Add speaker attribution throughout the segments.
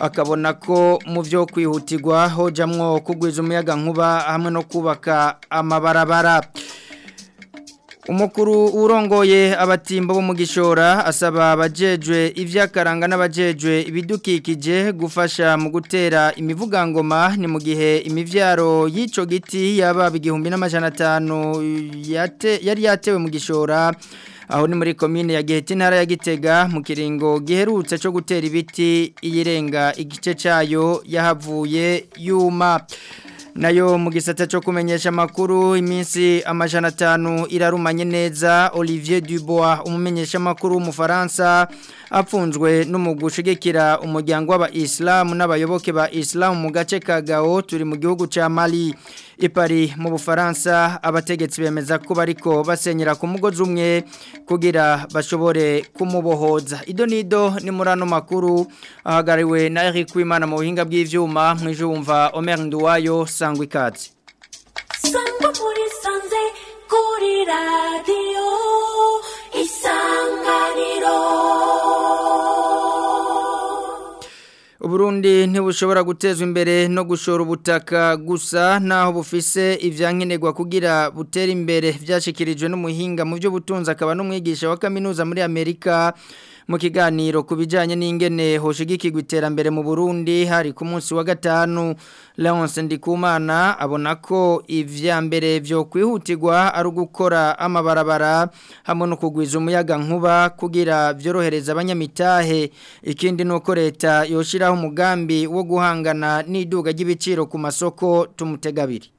Speaker 1: akabona ko mu byo kwihutirwa hojyamwo kugwiza umuyaga nkuba hamwe no kubaka amabarabara umukuru urongoye abatimba bo mu asaba abajejwe iby'akaranga n'abajejwe ibidukikije gufasha mu gutera imivugangoma ni mu gihe imibyaro y'icyo giti yaba igihumbi n'amajana atanu yari yatewe mugishora. aho ni muri komine ya giheta intara ya gitega mu kiringo giherutse cyo gutera ibiti iyirenga igice cyayo yahavuye yuma nayo mu gisata cyo kumenyesha amakuru iminsi amajana atanu irarumanye neza olivier dubois umumenyesha amakuru w'umufaransa apfunzwe n'umugushigikira umuryango w'aba n'abayoboke ba Islam mu gace ka gao turi mu gihugu cya mali ipari mu bufaransa abategetsi bemeza ko bariko basenyera ku mugozi umwe kugira bashobore kumubohoza ido ni muri makuru ahagariwe na Eric Wimana mu buhinga bw'ivyuma mwijumva Omer Nduwayo sangwa
Speaker 2: kuri radio isanganiro
Speaker 1: uburundi ntibushobora gutezwa imbere no gushora ubutaka gusa naho bufise ibyankenerwa kugira butere imbere byashyikirijwe n'umuhinga mu by'ubutunzi akaba n'umwigisha wa kaminuza muri amerika mu kiganiro ku bijyanye n'ingene hoshigikirwa iterambere mu burundi hari ku munsi wa gatanu leonce ndikumana abona ko ibya mbere byo kwihutirwa ari ugukora amabarabara hamwe no kugwiza umuyaga nkuba kugira byorohereza abanyamitahe ikindi ni uko leta yoshiraho umugambi wo guhangana n’iduga ry'ibiciro ku masoko tumutegabiri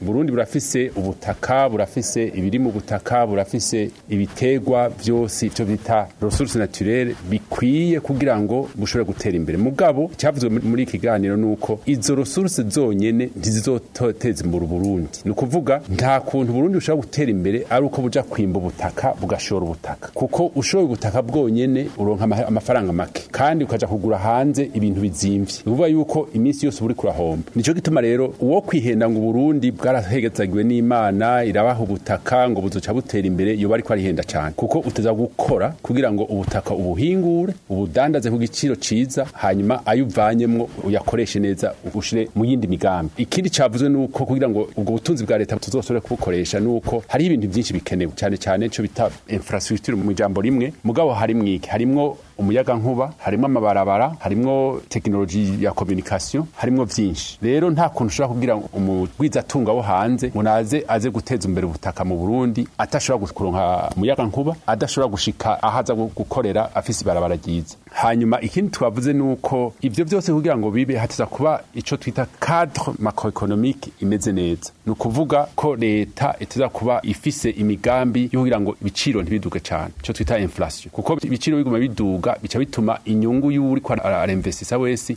Speaker 3: burundi burafise ubutaka burafise ibiri mu butaka burafise ibitegwa byose icyo bita resource naturelle bikwiye kugira ngo bushobore gutera imbere mugabo icyavuzwe muri ikiganiro kiganiro ni uko izo resource zonyene ntizizototeza imbere uburundi ni ukuvuga nta kuntu burundi bushobora gutera imbere ari uko buja kwimba ubutaka bugashora ubutaka kuko ushoye ubutaka bwonyine uronka amafaranga make kandi ukajya kugura hanze ibintu bizimvye ni ukuvuga yuko iminsi yose buri kurahomba nico gituma rero uwo kwihenda ngo uburundi bwa bwarahegetajwe n'imana irabaho ubutaka ngo buzuca butera imbere iyo bariko arihenda cyane kuko uteza gukora kugira ngo ubutaka ubuhingure ubudandaze ku giciro ciza hanyuma ayuvanyemo uvanyemwo uyakoreshe neza ugushire mu yindi migambi ikindi cavuzwe nuko kugira ngo ubwo butunzi bwa leta tuzosubire kubukoresha nuko hari ibintu byinshi bikenewe cyane cyane ico bita infrastructure mu ijambo rimwe mugabo hari mwike harimwo umuyagankuba harimo amabarabara harimo tekinoloji ya kominikasiyo harimo byinshi rero nta kuntu ushobora kubwira umugwizatunga wo hanze ngo naze aze guteza imbere ubutaka mu burundi atashobora kuronka umuyagankuba adashobora gushika aho aza gukorera afise ibarabara ryiza hanyuma ikindi twavuze nuko ivyo ibyo byose kugira ngo bibe hatiza kuba ico twita cadre macroeconomique imeze neza ni ukuvuga ko leta itiza kuba ifise imigambi yo kugira ngo ibiciro ntibiduge cyane ico twita inflation kuko ibiciro biguma biduga bica bituma inyungu y'uri kwa arainvestisa wese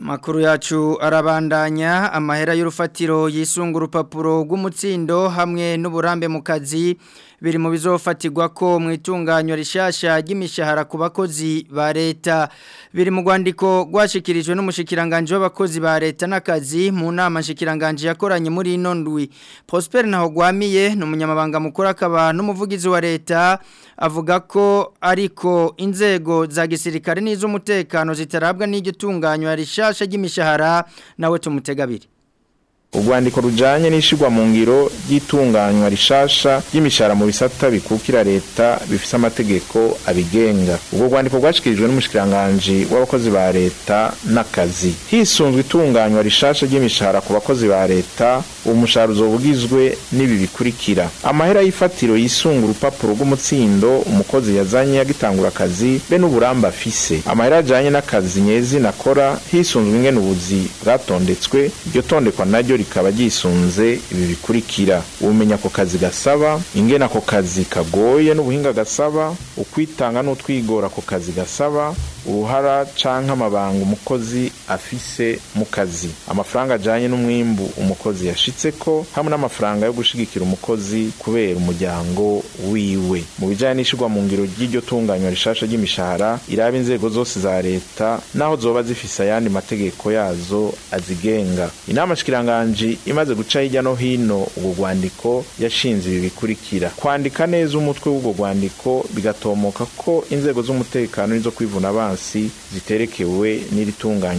Speaker 1: Makuru yacu arabandanya amahera y'urufatiro yisunga urupapuro rw'umutsindo hamwe n'uburambe mu kazi biri mu bizofatirwa ko mu itunganywa rishasha ry'imishahara ku bakozi ba leta biri mu rwandiko rwashikirijwe n'umushikiranganje w'abakozi ba leta n'akazi mu nama nshikiranganje yakoranye muri ino ndwi Prosper naho gwamiye n'umunyamabanga mukuru akaba n'umuvugizi wa leta avuga ko ariko inzego za gisirikare n'iz'umutekano zitarabwa n'igitunganywa rishasha ry'imishahara nawe tumutega
Speaker 4: urwandiko rujanye n'ishigwa mu ngiro ry'itunganywa rishasha ry'imishahara mu bisata bikukira leta bifise amategeko abigenga ubwo rwandiko rwashikirijwe n'umushikiranganji w'abakozi ba leta n'akazi hisunzwe itunganywa rishasha ry'imishahara ku bakozi ba leta umushahara uzoba n'ibi bikurikira amahera y'ifatiro yisunga urupapuro rw'umutsindo umukozi yazanye yagitangura akazi be n'uburambe afise amahera ajanye n'akazi nyezi nakora hisunzwe ingene ubuzi bwatondetswe iryo tondekwa naryo rikaba ryisunze ibi bikurikira umenya ako kazi gasaba ingena ako kazi kagoye n'ubuhinga gasaba ukwitanga n'utwigora ako kazi gasaba uruhara cyangwa amabanga umukozi afise mu kazi amafaranga ajyanye n'umwimbu umukozi yashitse ko hamwe n'amafaranga yo gushigikira umukozi kubera umuryango wiwe mu bijyanye n'ishyirwa mu ngiro ry'iryo tunganywa rishasha ry'imishahara iraba inzego zose za leta n'aho zoba zifise ayandi mategeko yazo azigenga inama shikiranganji imaze guca hirya no hino ubwo rwandiko yashinze ibi bikurikira kwandika neza umutwe w'ubwo rwandiko bigatomoka ko inzego z'umutekano n'izo kwivuna abansi hasi ziterekewe n'iri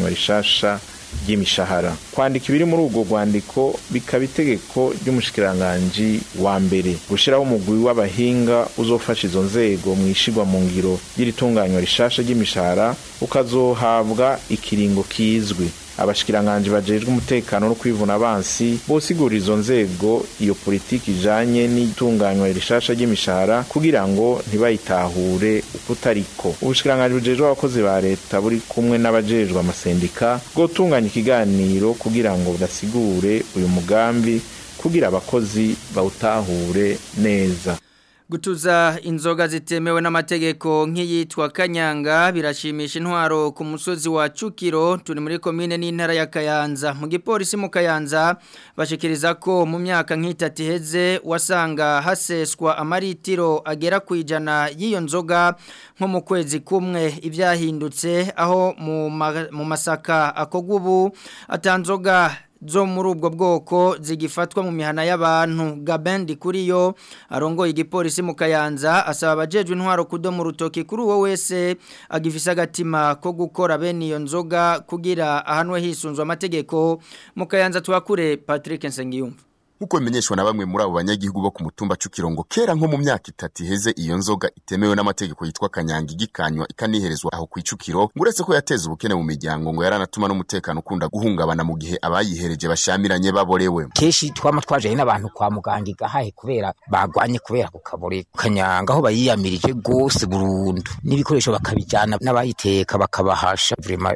Speaker 4: rishasha ry'imishahara kwandika ibiri muri ubwo rwandiko bikaba itegeko ry'umushikiranganji wa mbere gushyiraho umugwi w'abahinga uzofasha izo nzego mu ishyirwa mu ngiro ry'iri tunganywa rishasha ry'imishahara ukazohabwa ikiringo kizwi Abashikiranganje bajejwe umutekano no kwivuna abansi bosigura izo nzego iyo politiki ijanye n'itunganywa rishasha ry'imishahara kugira ngo ntibayitahure uko utariko ubushikiranganji bujejwe abakozi ba leta buri kumwe n'abajejwe amasendika bwotunganya ikiganiro kugira ngo budasigure uyu mugambi kugira abakozi bawutahure neza
Speaker 1: gutuza inzoga zitemewe n'amategeko nk'iyitwa kanyanga birashimisha intwaro ku musozi wa cukiro turi muri komine n'intara ya kayanza mu gipolisi mu kayanza bashikiriza ko mu myaka nk'itatu iheze wasanga haseswa amaritiro agera ku ijana y'iyo nzoga nko mu kwezi kumwe ibyahindutse aho mu masaka akogwa ubu atanzoga zo muri ubwo bwoko zigifatwa mu mihana y'abantu gabendi kuri yo arongoye igipolisi mu kayanza asaba abajejwe intwaro kudoma rutoki kuri uwo wese agifisa agatima ko gukora bene iyo nzoga kugira ahanwe hisunzwe amategeko mu kayanza tuhakure Patrick Nsengiyumva
Speaker 5: nk'uko bimenyeshwa na bamwe muri abo banyagihugu bo ku mutumba Cukirongo kera nko mu myaka itatu iheze iyo nzoga itemewe n'amategeko yitwa kanyanga igikanywa ikaniherezwa aho ku Icukiro ngo uretse ko yateza ubukene mu miryango ngo yaranatuma n'umutekano ukunda guhungabana mu gihe abayihereje bashamiranye baborewe
Speaker 6: kenshi twama twajaye n'abantu kwa muganga igahahe kubera bagwanye kubera ku kabore kanyanga aho bayiyamirije rwose burundu n'ibikoresho bakabijyana n'abayiteka bakabahasha vrema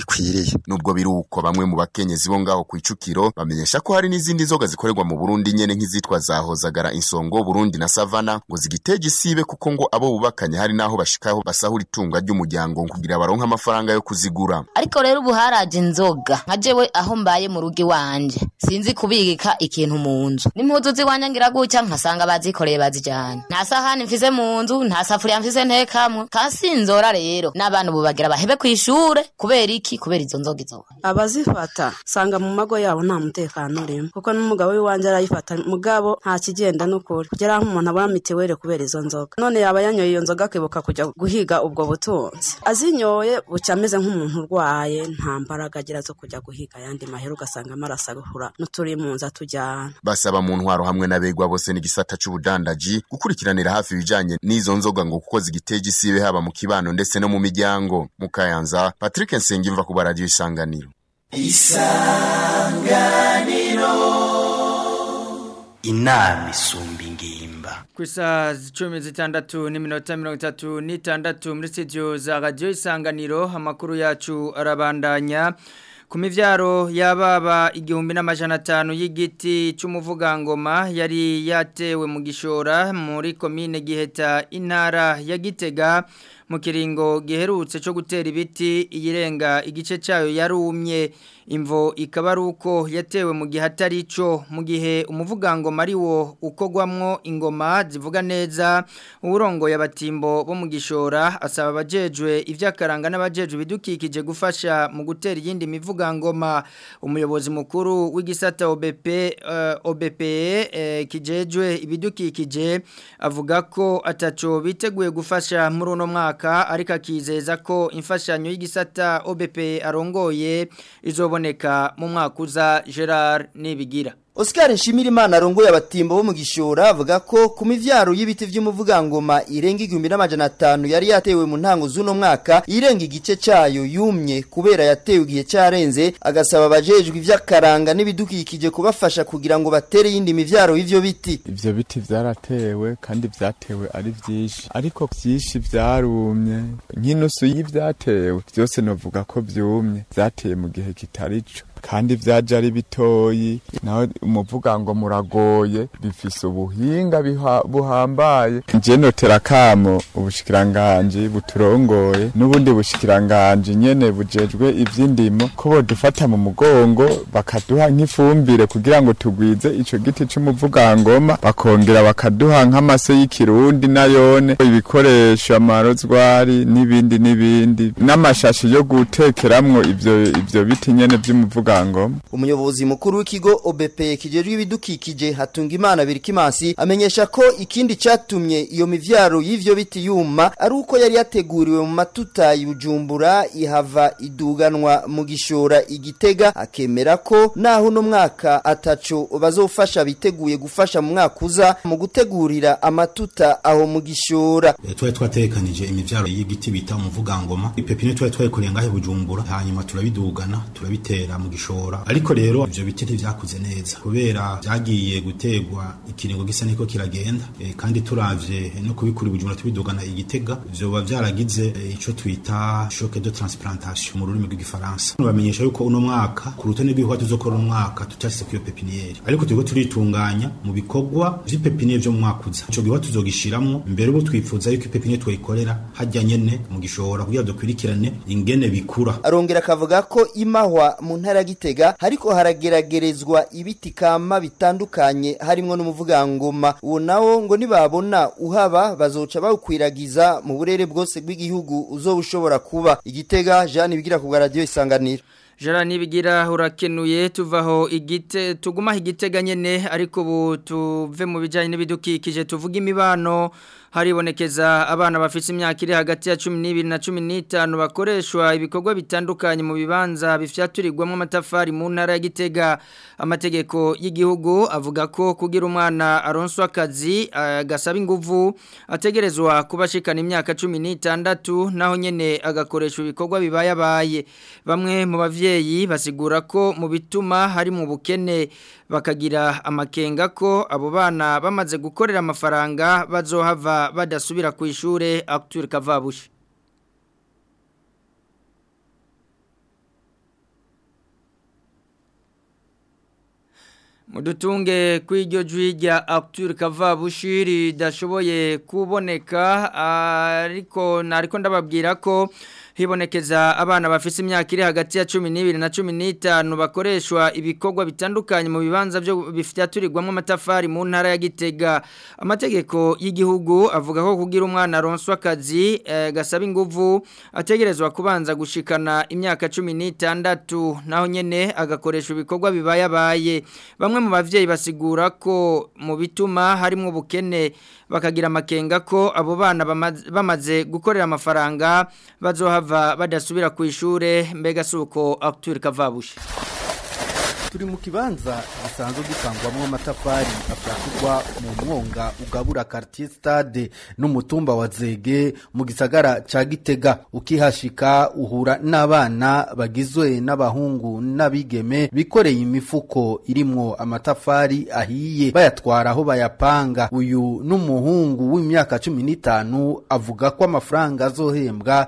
Speaker 7: bikwiriye
Speaker 5: nubwo biri uko bamwe mu bakenyezi bo ngaho ku icukiro bamenyesha ko hari n'izindi nzoga zikorerwa mu Burundi nyene nk'izitwa zahozagara insongo Burundi na Savana ngo zigiteje isibe kuko ngo abo bubakanye hari naho bashikaho basahura itunga ry'umuryango kugira baronka amafaranga yo kuzigura
Speaker 8: ariko rero ubu haraje inzoga nka jewe aho mbaye mu rugo iwanje sinzi kubika ikintu mu nzu n'impuzu ziwanyangira gutya nkasanga bazikoreye bazijyana nta sahani mfise mu nzu nta safuriya mfise ntekamwe kasinzora rero n'abana abana ubu bagira ku ishure kubera iki kubera izo nzoga izo
Speaker 9: abazifata usanga mu mago yabo nta mutekano urimo kuko n'umugabo w'iwanjye arayifata mugabo nta kigenda n'ukuri kugera aho umuntu abura mitiweli kubera izo nzoga none yaba yanyoye iyo nzoga akibuka kujya guhiga ubwo butunzi azinyoye bucya ameze nk'umuntu urwaye nta mbaraga agira zo kujya guhiga ayandi mahera ugasanga amaraso agahura n'uturi mu nzu atujyana
Speaker 5: basaba mu ntwaro hamwe n'abegwa bose n'igisata cy'ubudandaji gukurikiranira hafi ibijyanye n'izo nzoga ngo kuko zigiteje isibe haba mu kibano ndetse no mu miryango Ruhango mu Kayanza Patrick Nsengimva ku baradiyo isanganiro isanganiro
Speaker 10: inama isumba ingimba
Speaker 1: ku isaha icumi zitandatu n'iminota mirongo itatu n'itandatu muri studio za radiyo isanganiro amakuru yacu arabandanya ku mibyaro y'ababa igihumbi n'amajana atanu y'igiti cy'umuvugangoma yari yatewe mu gishora muri komine giheta intara ya gitega mu giherutse cyo gutera ibiti iyirenga igice cyayo yarumye imvo ikaba ari uko yatewe mu gihe atari cyo mu gihe umuvugangoma mariwo wo ukogwamwo ingoma zivuga neza uburongo y'abatimbo bo mu gishora asaba abajejwe iby'akaranga n'abajejwe bidukikije gufasha mu gutera iyindi mivugangoma umuyobozi mukuru w'igisata OBP uh, eh, OBP uh, eh, kijejwe ibidukikije avuga ko ataco biteguye gufasha muri uno mwaka kubaka ariko akizeza ko imfashanyo y'igisata OBP arongoye izoboneka mu mwaka uza Gerard Nibigira
Speaker 11: Oscar Nshimira Imana arongoye abatimbo bo mu gishora avuga ko ku mivyaro y'ibiti vy'umuvugangoma irenga igihumbi n'amajana yari yatewe mu ntango z'uno mwaka irenga igice cayo yumye kubera yatewe igihe carenze agasaba abajejwe ivy'akaranga n'ibidukikije kubafasha kugira ngo batere yindi mivyaro y'ivyo biti
Speaker 12: ivyo biti vyaratewe kandi vyatewe ari vyinshi ariko vyinshi vyarumye nk'inusu y'ivyatewe byose novuga ko vyumye vyatewe mu gihe kitarico kandi byajya ari bitoyi nawe umuvuga ngo muragoye bifise ubuhinga buhambaye njye notera ubushikiranganji buturongoye n'ubundi bushikiranganji nyene bujejwe iby'indimo ko bodufata mu mugongo bakaduha nk'ifumbire kugira ngo tugwize icyo giti c'umuvugangoma bakongera bakaduha nk'amase y'ikirundi nayone ibikoresho amarozwari n'ibindi n'ibindi n'amashashi yo gutekeramo ibyo ibyo biti nyene vy'umuvuga bwango
Speaker 11: umuyobozi mukuru w'ikigo OBP kijejwe ibidukikije hatunga imana birikimansi amenyesha ko ikindi catumye iyo mivyaro y'ivyo biti yuma ari uko yari yateguriwe mu matuta y'ujumbura ihava iduganwa mu gishora igitega akemera ko naho no mwaka ataco bazofasha biteguye gufasha mu mwaka uza mu gutegurira amatuta aho mu gishora
Speaker 13: twa twatekanije imivyaro y'igiti bita umuvugangoma ipepine twa twayikoreye ngahe bujumbura hanyuma turabidugana turabitera mu kubishora ariko rero ivyo biti ntivyakuze neza kubera byagiye gutegwa ikiringo gisa niko kiragenda e, kandi turavye eh, no kubikura Bujumbura tubidugana igitega vyoba vyaragize eh, ico twita choque de transplantation mu rurimi rw'igifaransa bamenyesha yuko uno mwaka ku rutone rw'ibihuha tuzokora umwaka tutashyize kuri iyo pepiniere ariko turiko turitunganya mu bikorwa vy'ipepiniere vyo mu mwaka uza ico gihuha tuzogishiramwo mbere ubu twifuza yuko ipepiniere twayikorera harya nyene mu gishobora kugira dukurikirane ingene bikura
Speaker 11: arongera akavuga ko imahwa mu ntara gitega ariko harageragerezwa ibiti kama bitandukanye harimo n'umuvugangoma uwo nawo ngo nibabona uhaba bazoca bawukwiragiza mu burere bwose bw'igihugu uzoba ushobora kuba igitega jean ibigira ku radiyo isanganiro
Speaker 1: Jara nibigira urakenuye tuvaho igite tuguma igitega nyene ariko ubu tuve mu bijanye n'ibidukikije tuvuga imibano haribonekeza abana bafite imyaka iri hagati ya 12 na 15 bakoreshwa ibikorwa bitandukanye mu bibanza bifyaturirwamo amatafari mu ntara ya Gitega amategeko y'igihugu avuga ko kugira umwana aronswa akazi eh, agasaba inguvu ategerezwa kubashikana imyaka 16 naho nyene agakoresha ibikorwa bibaye abaye bamwe mu bavyeyi basigura ko mu bituma hari mu bukene bakagira amakenga ko abo bana bamaze gukorera amafaranga bazohava badasubira ku ishuri akituri kavabushye mudutunge kw'iryo jwi rya akituri kavabushye ridashoboye kuboneka ariko ntariko ndababwira ko hibonekeza abana bafise imyaka iri hagati ya 12 na 15 bakoreshwa ibikorwa bitandukanye mu bibanza byo bifyaturirwamo amatafari mu ntara ya Gitega amategeko y'igihugu avuga ko kugira umwana ronswa akazi eh, gasaba inguvu ategerezwa kubanza gushikana imyaka 16 naho nyene agakoresha ibikorwa bibayabaye bamwe mu bavyeyi basigura ko mu bituma harimo ubukene bakagira amakenga ko abo bana bamaze gukorera amafaranga bazohava bava badasubira ku ishuri mbega suko uko akutwirika
Speaker 14: turi mu kibanza gisanzwe gitangwamo amatafari afyakurwa mu mwonga ugabura quartier stade n'umutumba wa Zege mu gisagara cya Gitega ukihashika uhura n'abana bagizwe n'abahungu n'abigeme bikoreye imifuko irimo amatafari ahiye bayatwara aho bayapanga uyu n'umuhungu w'imyaka cumi 15 avuga ko amafaranga azohembwa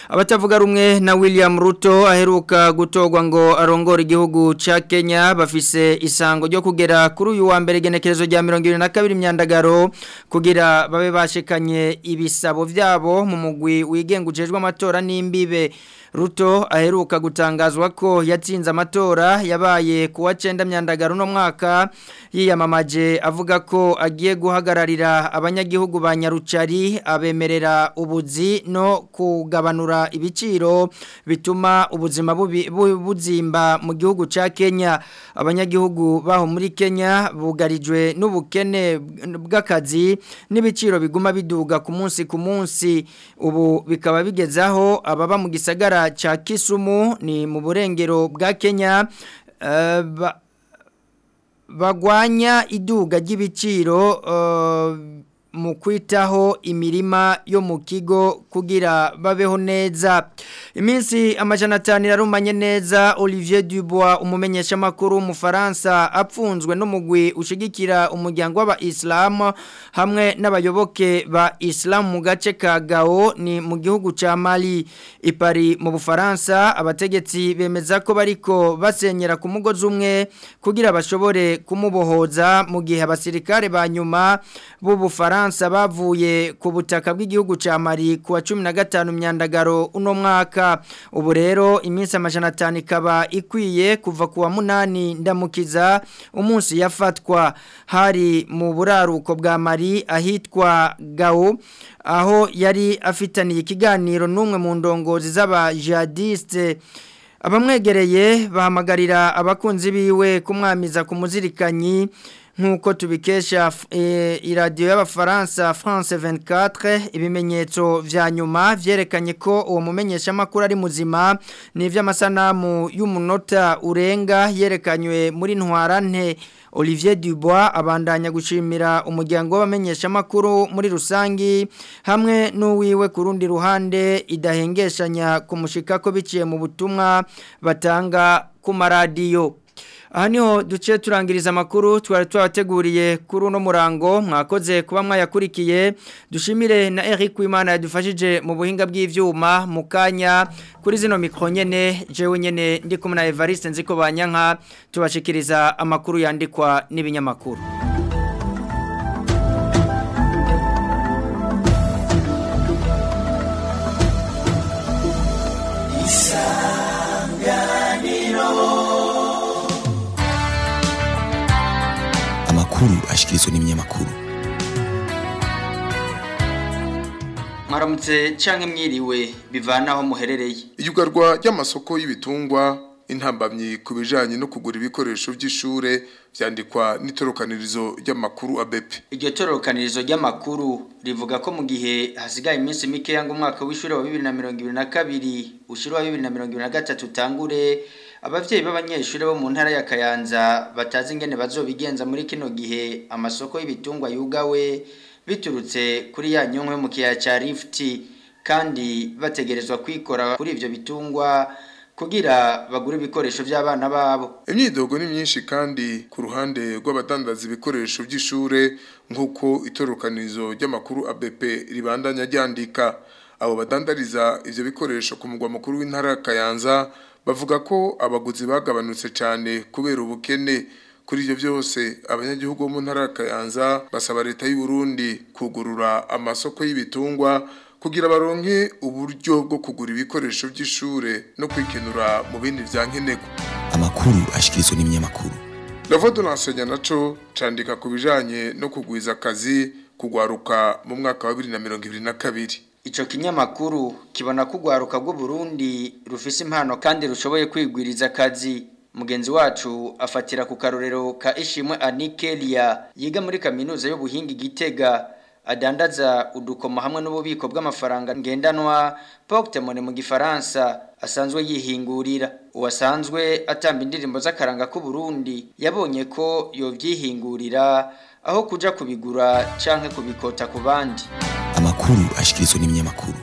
Speaker 1: abatavuga rumwe na William Ruto aheruka gutogwa ngo arongore igihugu ca Kenya bafise isango ryo kugera kuri uyu wa mbere genekerezo rya 72 myandagaro kugira babe bashikanye ibisabo vyabo mu mugwi wigengujejwe amatora n'imbibe Ruto aheruka gutangazwa ko yatsinze amatora yabaye kuwa 9 myandagaro no mwaka yiyamamaje avuga ko agiye guhagararira abanyagihugu ba nyarucari abemerera ubuzi no kugabanura ibiciro bituma ubuzima buzimba mu gihugu cya Kenya abanyagihugu baho muri Kenya bugarijwe n'ubukene bw'akazi n'ibiciro biguma biduga ku munsi ku munsi ubu bikaba bigezaho ababa mu gisagara cya Kisumu ni mu burengero bwa Kenya eh, bagwanya iduga ry'ibiciro mu kwitaho imirima yo mu kigo kugira babeho neza iminsi amajana atanu irarumanye neza olivier dubois umumenyeshamakuru w'umufaransa apfunzwe n'umugwi ushigikira umuryango w'abayisilamu hamwe n'abayoboke ba isilamu mu gace ka gawo ni mu gihugu Mali mari ipari mu bufaransa abategetsi bemeza ko bariko basenyera ku mugozi umwe kugira bashobore kumubohoza mu gihe abasirikare ba nyuma b'ubufaransa Bufaransa bavuye ku butaka bw'igihugu cya Mali kuwa 15 myandagaro uno mwaka ubu rero iminsi amajana atanu ikaba ikwiye kuva kuwa munani ndamukiza umunsi yafatwa hari mu buraruko bwa Mali ahitwa Gao aho yari afitaniye ikiganiro n'umwe mu ndongozi z'abajihadiste abamwegereye bahamagarira abakunzi biwe kumwamiza ku muzirikanyi nk'uko tubikesha e, Radio y'abafaransa france 24 ibimenyetso vya nyuma vyerekanye ko uwo mumenyesha makuru ari muzima ni ivy'amasanamu y'umunota urenga yerekanywe muri ntwarante Olivier Dubois abandanya gushimira umuryango w'abamenyesha makuru muri rusangi hamwe n'uwiwe ku rundi ruhande idahengeshanya kumushika ko biciye mu butumwa batanga ku maradiyo aha niho duce turangiriza amakuru twari twabateguriye kuru uno murango mwakoze kuba mwayakurikiye dushimire na Eric wimana yadufashije mu buhinga bw'ibyuma mu kanya kuri zino mikoro nyine jewe nyine ndi kumwe na evariste nzi ko banyanka tubashikiriza amakuru yandikwa n'ibinyamakuru
Speaker 15: makuru ashyikirizwa n'ibinyamakuru
Speaker 1: mwaramutse cyangwa mwiriwe bivana aho muherereye
Speaker 16: iyugarwa ry'amasoko y'ibitungwa intambamyi ku bijyanye no kugura ibikoresho by'ishure byandikwa n'itorokanirizo ry'amakuru abepe
Speaker 1: iryo torokanirizo ry'amakuru rivuga ko mu gihe hasigaye iminsi mike ngo umwaka w'ishuri wa bibiri na mirongo ibiri na kabiri ushyire bibiri na mirongo ibiri na gatatu utangure ababyeyi b'abanyeshuri bo mu ntara ya kayanza batazi ingene bazobigenza muri kino gihe amasoko y'ibitungwa yugawe biturutse kuri ya nyungwe mu kiya cya lifuti kandi bategerezwa kwikora kuri ibyo bitungwa kugira bagure ibikoresho by'abana babo
Speaker 16: imyidogo ni myinshi kandi ku ruhande rw'abatandaza ibikoresho by'ishure nk'uko itorokanizo ry'amakuru ABP ribandanya ryandika abo badandariza ibyo bikoresho ku mugwa mukuru w'intara kayanza bavuga ko abaguzi bagabanutse cyane kubera ubukene kuri ibyo byose abanyagihugu bo mu ntara ya kayanza basaba leta y'u Burundi kugurura amasoko y'ibitungwa kugira baronke uburyo bwo kugura ibikoresho by'ishure no kwikenura mu bindi bya nkenerwa
Speaker 15: amakuru ashikirizwa n'ibinyamakuru
Speaker 16: Lavado Lansenya naco candika kubijanye no kugwiza akazi kugwaruka mu mwaka wa 2022
Speaker 1: Ico kinyamakuru kibona ko ugwaruka Burundi, rufise impano kandi rushoboye kwigwiriza kazi. mugenzi wacu afatira ku karorero ka Ishimwe Anikelia yiga muri kaminuza y'ubuhinga igitega. adandaza udukoma hamwe n'ububiko bw'amafaranga ngendanwa portemone mu gifaransa asanzwe yihingurira uwasanzwe atamba indirimbo z'akaranga k'u Burundi yabonye ko yobyihingurira aho kuja kubigura canke kubikota ku bandi
Speaker 15: amakuru ashikirizwa n'ibinyamakuru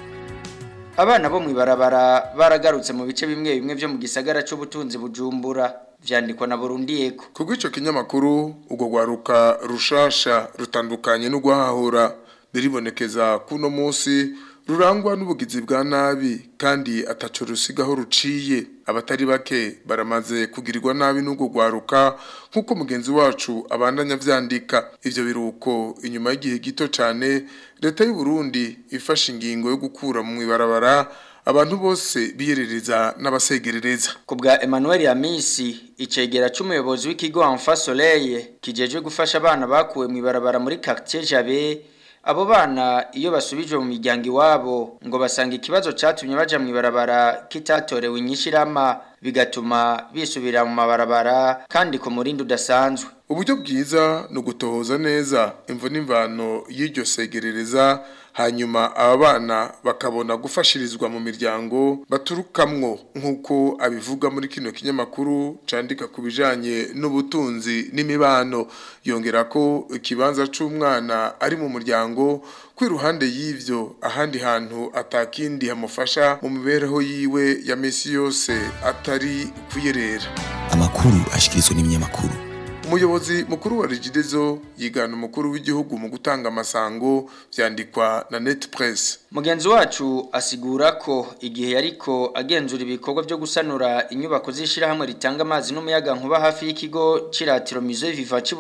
Speaker 1: abana bo mu ibarabara baragarutse mu bice bimwe bimwe byo mu gisagara cy'ubutunzi bujumbura vyandikwa na Burundi yego
Speaker 16: kugwico kinyamakuru ugo gwaruka rushasha rutandukanye no gwahahora biribonekeza kuno munsi rurangwa n'ubugizi bwa nabi kandi ataco rusigaho ruciye abatari bake baramaze kugirirwa nabi n'ubwo gwaruka nk'uko mugenzi wacu abandanya vyandika ivyo biruko inyuma y'igihe gito cane leta y'u Burundi ifashe ingingo yo gukura mu ibarabara abantu bose biyerereza n'abasegerereza
Speaker 1: kubwa Emmanuel Yamisi icegera cy’umuyobozi w'ikigo Enfant Soleil gufasha abana bakuwe mu barabara muri quartier Jabe abo bana iyo basubije mu miryango iwabo ngo basanga ikibazo cyatumye baja mu ibarabara kitatorewe inyishirama bigatuma bisubira mu mabarabara kandi ku murindi udasanzwe
Speaker 16: uburyo bwiza ni ugutohoza neza imvo n'imvano y'iryo segerereza hanyuma abana bakabona gufashirizwa mu miryango baturukamwo nk'uko abivuga muri kino kinyamakuru candika ku bijanye n'ubutunzi n'imibano yongera ko ikibanza cy’umwana ari mu muryango ku iruhande y’ibyo ahandi hantu atakindi hamufasha mu mibereho yiwe ya misi yose atari kuyerera
Speaker 15: amakuru ashyikirizwa n'ibinyamakuru
Speaker 16: umuyobozi mukuru wa rigidezo yigana umukuru w'igihugu mu gutanga amasango byandikwa na net press
Speaker 1: mugenzi wacu asigura ko igihe yariko agenzura ibikorwa byo gusanura inyubako z'ishyirahamwe ritanga amazi n'umuyaga nkuba hafi y'ikigo c'iratiro musée viva c'i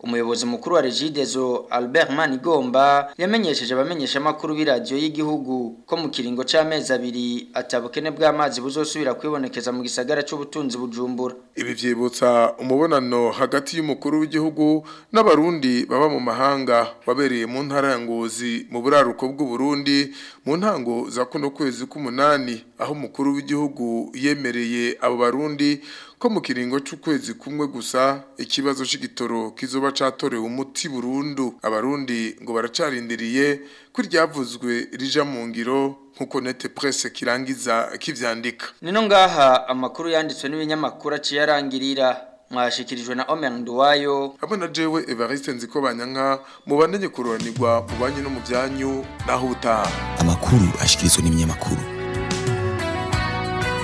Speaker 1: umuyobozi mukuru wa regidezo albert manigomba yamenyesheje abamenyeshamakuru b'iradiyo y'igihugu ko mu kiringo cy'amezi abiri atabukene bw'amazi buzosubira kwibonekeza mu gisagara cy'ubutunzi bujumbura
Speaker 16: ibi byibutsa umubonano hagati y'umukuru w'igihugu n'abarundi baba mu mahanga wabereye mu ntara ya ngozi mu buraruko bw'uburundi mu ntango za kuno kwezi k'umunani aho umukuru w'igihugu yemereye abo barundi ko mu kiringo cy'ukwezi kumwe gusa ikibazo cy'igitoro kizoba cyatorewe umuti burundu abarundi ngo baracarindiriye ko ryavuzwe rija mu ngiro nkuko nete presse kirangiza kivyandika
Speaker 1: nino ngaha amakuru yanditswe n'ibinyamakuru aciye arangirira mwashikirijwe na Omen Duwayo
Speaker 16: hamwe na jewe Evariste Nziko Banyanka mubandanye kururanirwa mubanye no mu byanyu naho utaha
Speaker 15: amakuru ashikirizwe n'ibinyamakuru